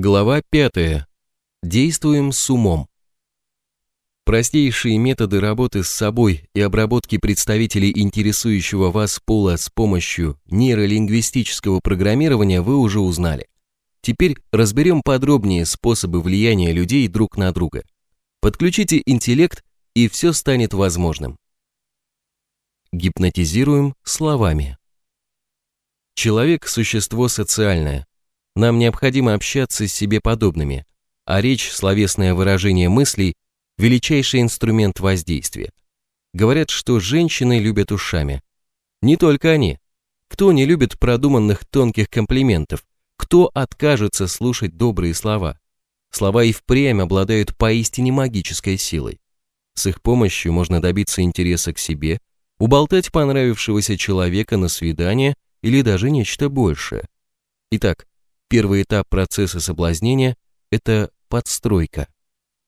Глава 5. Действуем с умом. Простейшие методы работы с собой и обработки представителей интересующего вас пола с помощью нейролингвистического программирования вы уже узнали. Теперь разберем подробнее способы влияния людей друг на друга. Подключите интеллект, и все станет возможным. Гипнотизируем словами. Человек – существо социальное. Нам необходимо общаться с себе подобными, а речь, словесное выражение мыслей – величайший инструмент воздействия. Говорят, что женщины любят ушами. Не только они. Кто не любит продуманных тонких комплиментов? Кто откажется слушать добрые слова? Слова и впрямь обладают поистине магической силой. С их помощью можно добиться интереса к себе, уболтать понравившегося человека на свидание или даже нечто большее. Итак, первый этап процесса соблазнения – это подстройка.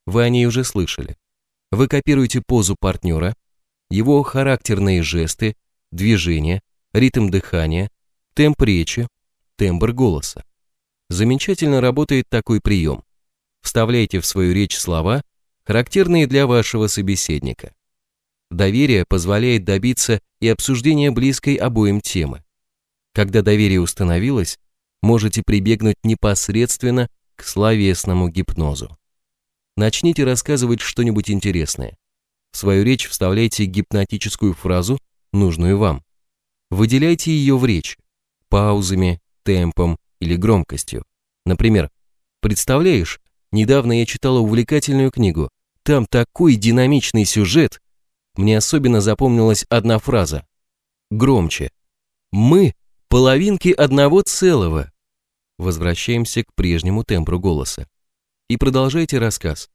Вы о ней уже слышали. Вы копируете позу партнера, его характерные жесты, движения, ритм дыхания, темп речи, тембр голоса. Замечательно работает такой прием. Вставляйте в свою речь слова, характерные для вашего собеседника. Доверие позволяет добиться и обсуждения близкой обоим темы. Когда доверие установилось, можете прибегнуть непосредственно к словесному гипнозу. Начните рассказывать что-нибудь интересное. В свою речь вставляйте гипнотическую фразу, нужную вам. Выделяйте ее в речь, паузами, темпом или громкостью. Например, представляешь, недавно я читала увлекательную книгу, там такой динамичный сюжет. Мне особенно запомнилась одна фраза. Громче. Мы – половинки одного целого. Возвращаемся к прежнему тембру голоса и продолжайте рассказ.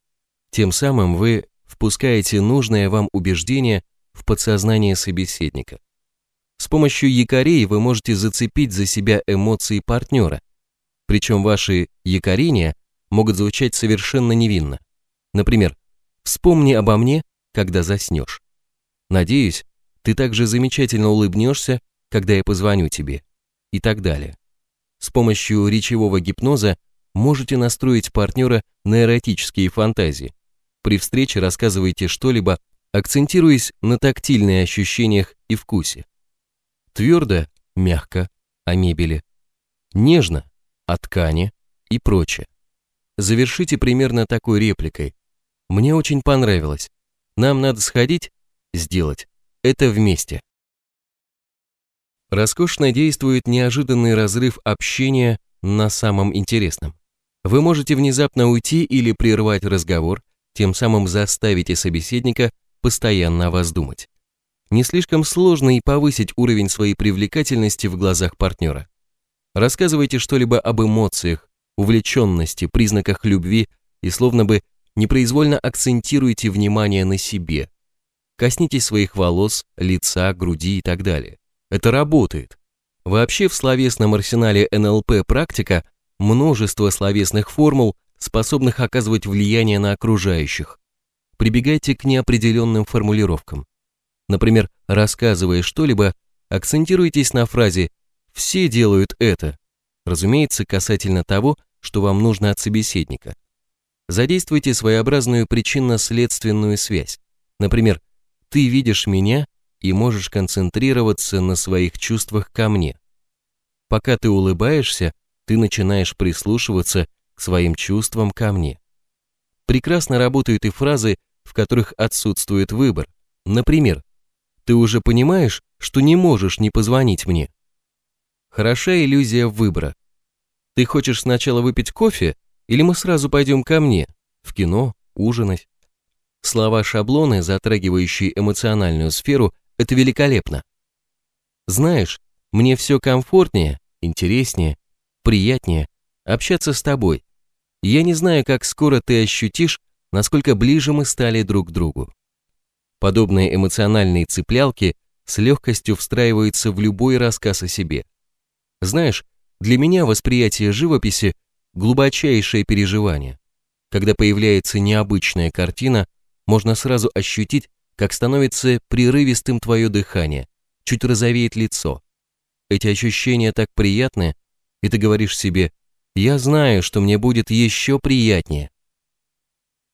Тем самым вы впускаете нужное вам убеждение в подсознание собеседника. С помощью якорей вы можете зацепить за себя эмоции партнера, причем ваши якорения могут звучать совершенно невинно. Например, «Вспомни обо мне, когда заснешь». Надеюсь, ты также замечательно улыбнешься, когда я позвоню тебе и так далее. С помощью речевого гипноза можете настроить партнера на эротические фантазии. При встрече рассказывайте что-либо, акцентируясь на тактильных ощущениях и вкусе. Твердо, мягко, о мебели. Нежно, о ткани и прочее. Завершите примерно такой репликой. Мне очень понравилось. Нам надо сходить, сделать. Это вместе. Роскошно действует неожиданный разрыв общения на самом интересном. Вы можете внезапно уйти или прервать разговор, тем самым заставите собеседника постоянно о вас думать. Не слишком сложно и повысить уровень своей привлекательности в глазах партнера. Рассказывайте что-либо об эмоциях, увлеченности, признаках любви и словно бы непроизвольно акцентируйте внимание на себе. Коснитесь своих волос, лица, груди и так далее. Это работает. Вообще в словесном арсенале НЛП практика множество словесных формул, способных оказывать влияние на окружающих. Прибегайте к неопределенным формулировкам. Например, рассказывая что-либо, акцентируйтесь на фразе «все делают это», разумеется, касательно того, что вам нужно от собеседника. Задействуйте своеобразную причинно-следственную связь. Например, «ты видишь меня и можешь концентрироваться на своих чувствах ко мне». Пока ты улыбаешься, ты начинаешь прислушиваться к своим чувствам ко мне. Прекрасно работают и фразы, в которых отсутствует выбор. Например, «Ты уже понимаешь, что не можешь не позвонить мне?» Хороша иллюзия выбора. Ты хочешь сначала выпить кофе, или мы сразу пойдем ко мне, в кино, ужинать? Слова-шаблоны, затрагивающие эмоциональную сферу, это великолепно. Знаешь, мне все комфортнее, интереснее, приятнее общаться с тобой. Я не знаю, как скоро ты ощутишь, насколько ближе мы стали друг к другу. Подобные эмоциональные цеплялки с легкостью встраиваются в любой рассказ о себе. Знаешь, для меня восприятие живописи – глубочайшее переживание. Когда появляется необычная картина, можно сразу ощутить, как становится прерывистым твое дыхание, чуть розовеет лицо. Эти ощущения так приятны, и ты говоришь себе Я знаю, что мне будет еще приятнее.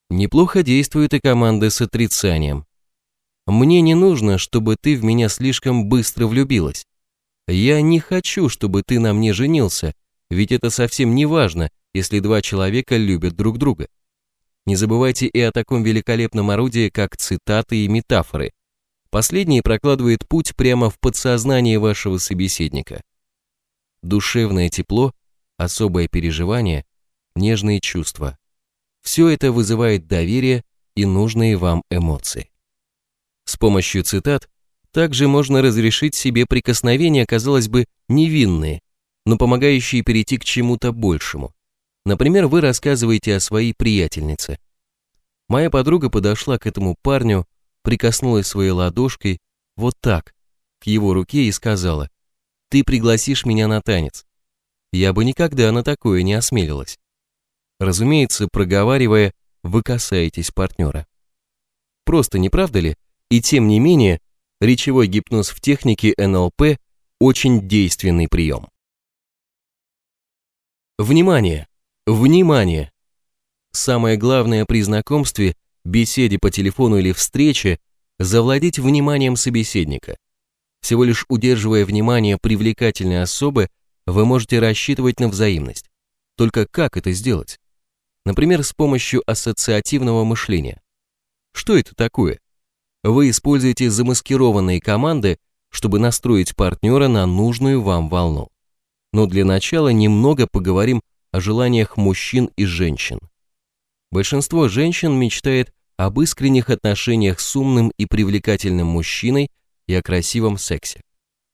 Неплохо действует и команда с отрицанием. Мне не нужно, чтобы ты в меня слишком быстро влюбилась. Я не хочу, чтобы ты на мне женился, ведь это совсем не важно, если два человека любят друг друга. Не забывайте и о таком великолепном орудии, как цитаты и метафоры. Последние прокладывает путь прямо в подсознание вашего собеседника. Душевное тепло, особое переживание, нежные чувства. Все это вызывает доверие и нужные вам эмоции. С помощью цитат также можно разрешить себе прикосновения, казалось бы, невинные, но помогающие перейти к чему-то большему. Например, вы рассказываете о своей приятельнице. Моя подруга подошла к этому парню, прикоснулась своей ладошкой, вот так, к его руке и сказала, «Ты пригласишь меня на танец». Я бы никогда на такое не осмелилась. Разумеется, проговаривая, вы касаетесь партнера. Просто не правда ли? И тем не менее, речевой гипноз в технике НЛП очень действенный прием. Внимание! Внимание! Самое главное при знакомстве, беседе по телефону или встрече – завладеть вниманием собеседника. Всего лишь удерживая внимание привлекательной особы, вы можете рассчитывать на взаимность. Только как это сделать? Например, с помощью ассоциативного мышления. Что это такое? Вы используете замаскированные команды, чтобы настроить партнера на нужную вам волну. Но для начала немного поговорим о желаниях мужчин и женщин. Большинство женщин мечтает об искренних отношениях с умным и привлекательным мужчиной и о красивом сексе.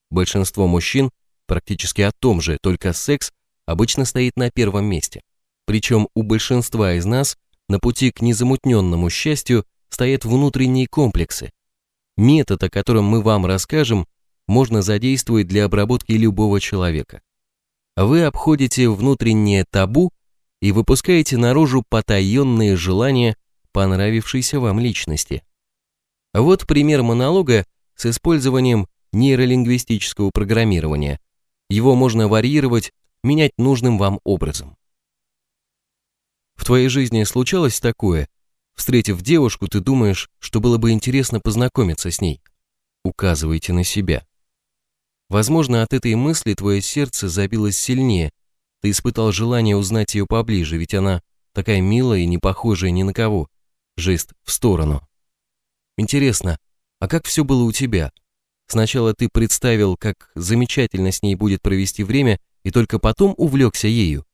Большинство мужчин практически о том же, только секс обычно стоит на первом месте. Причем у большинства из нас на пути к незамутненному счастью стоят внутренние комплексы. Метод, о котором мы вам расскажем, можно задействовать для обработки любого человека. Вы обходите внутреннее табу и выпускаете наружу потаенные желания понравившейся вам личности. Вот пример монолога с использованием нейролингвистического программирования. Его можно варьировать, менять нужным вам образом. В твоей жизни случалось такое, Встретив девушку, ты думаешь, что было бы интересно познакомиться с ней. Указывайте на себя. Возможно, от этой мысли твое сердце забилось сильнее. Ты испытал желание узнать ее поближе, ведь она такая милая и не похожая ни на кого. Жест в сторону. Интересно, а как все было у тебя? Сначала ты представил, как замечательно с ней будет провести время, и только потом увлекся ею?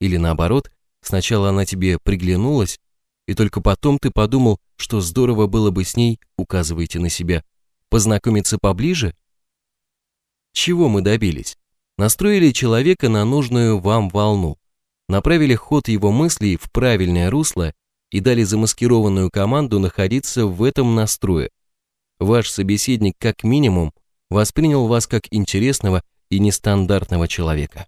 Или наоборот, сначала она тебе приглянулась, и только потом ты подумал, что здорово было бы с ней, указываете на себя, познакомиться поближе? Чего мы добились? Настроили человека на нужную вам волну, направили ход его мыслей в правильное русло и дали замаскированную команду находиться в этом настрое. Ваш собеседник как минимум воспринял вас как интересного и нестандартного человека.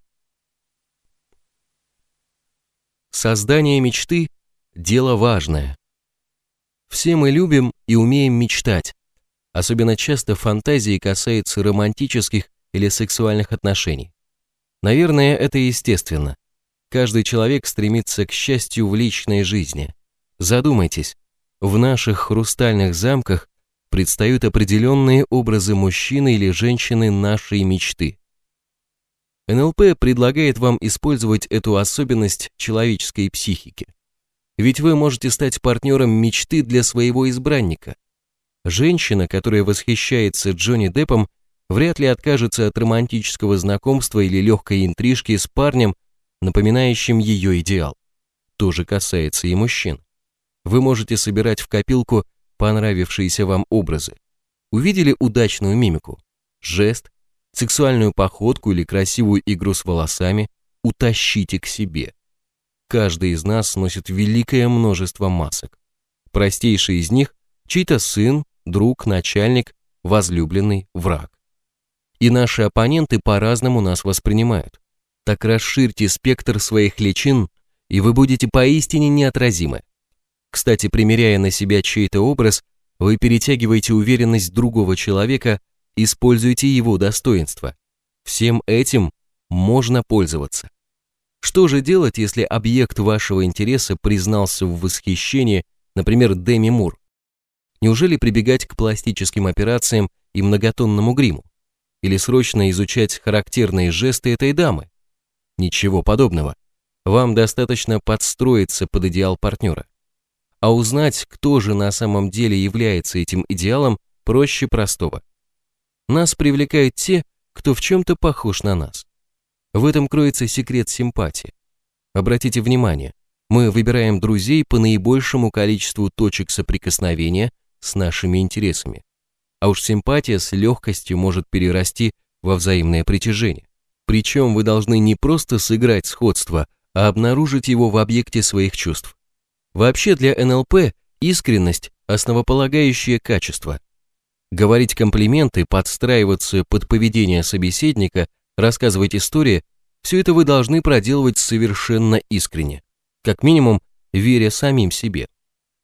Создание мечты дело важное. Все мы любим и умеем мечтать. Особенно часто фантазии касаются романтических или сексуальных отношений. Наверное, это естественно. Каждый человек стремится к счастью в личной жизни. Задумайтесь, в наших хрустальных замках предстают определенные образы мужчины или женщины нашей мечты. НЛП предлагает вам использовать эту особенность человеческой психики. Ведь вы можете стать партнером мечты для своего избранника. Женщина, которая восхищается Джонни Деппом, вряд ли откажется от романтического знакомства или легкой интрижки с парнем, напоминающим ее идеал. То же касается и мужчин. Вы можете собирать в копилку понравившиеся вам образы. Увидели удачную мимику, жест, сексуальную походку или красивую игру с волосами, утащите к себе. Каждый из нас носит великое множество масок. Простейший из них – чей-то сын, друг, начальник, возлюбленный, враг. И наши оппоненты по-разному нас воспринимают. Так расширьте спектр своих личин, и вы будете поистине неотразимы. Кстати, примеряя на себя чей-то образ, вы перетягиваете уверенность другого человека, используйте его достоинства. Всем этим можно пользоваться. Что же делать, если объект вашего интереса признался в восхищении, например, Деми Мур? Неужели прибегать к пластическим операциям и многотонному гриму? Или срочно изучать характерные жесты этой дамы? Ничего подобного. Вам достаточно подстроиться под идеал партнера. А узнать, кто же на самом деле является этим идеалом, проще простого. Нас привлекают те, кто в чем-то похож на нас. В этом кроется секрет симпатии. Обратите внимание, мы выбираем друзей по наибольшему количеству точек соприкосновения с нашими интересами. А уж симпатия с легкостью может перерасти во взаимное притяжение. Причем вы должны не просто сыграть сходство, а обнаружить его в объекте своих чувств. Вообще для НЛП искренность – основополагающее качество. Говорить комплименты, подстраиваться под поведение собеседника, рассказывать истории – все это вы должны проделывать совершенно искренне, как минимум веря самим себе.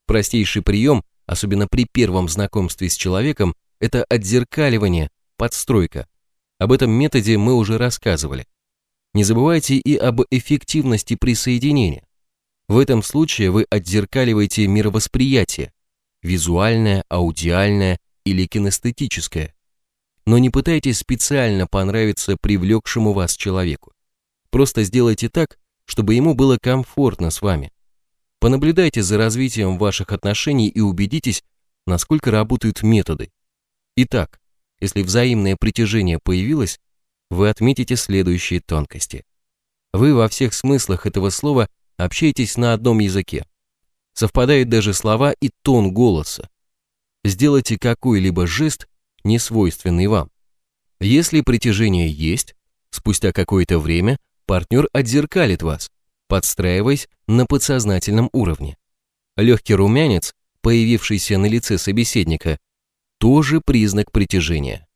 Простейший прием, особенно при первом знакомстве с человеком, это отзеркаливание, подстройка. Об этом методе мы уже рассказывали. Не забывайте и об эффективности присоединения. В этом случае вы отзеркаливаете мировосприятие, визуальное, аудиальное или кинестетическое. Но не пытайтесь специально понравиться привлекшему вас человеку. Просто сделайте так, чтобы ему было комфортно с вами. Понаблюдайте за развитием ваших отношений и убедитесь, насколько работают методы. Итак, если взаимное притяжение появилось, вы отметите следующие тонкости. Вы во всех смыслах этого слова общаетесь на одном языке. Совпадают даже слова и тон голоса сделайте какой-либо жест, не свойственный вам. Если притяжение есть, спустя какое-то время партнер отзеркалит вас, подстраиваясь на подсознательном уровне. Легкий румянец, появившийся на лице собеседника, тоже признак притяжения.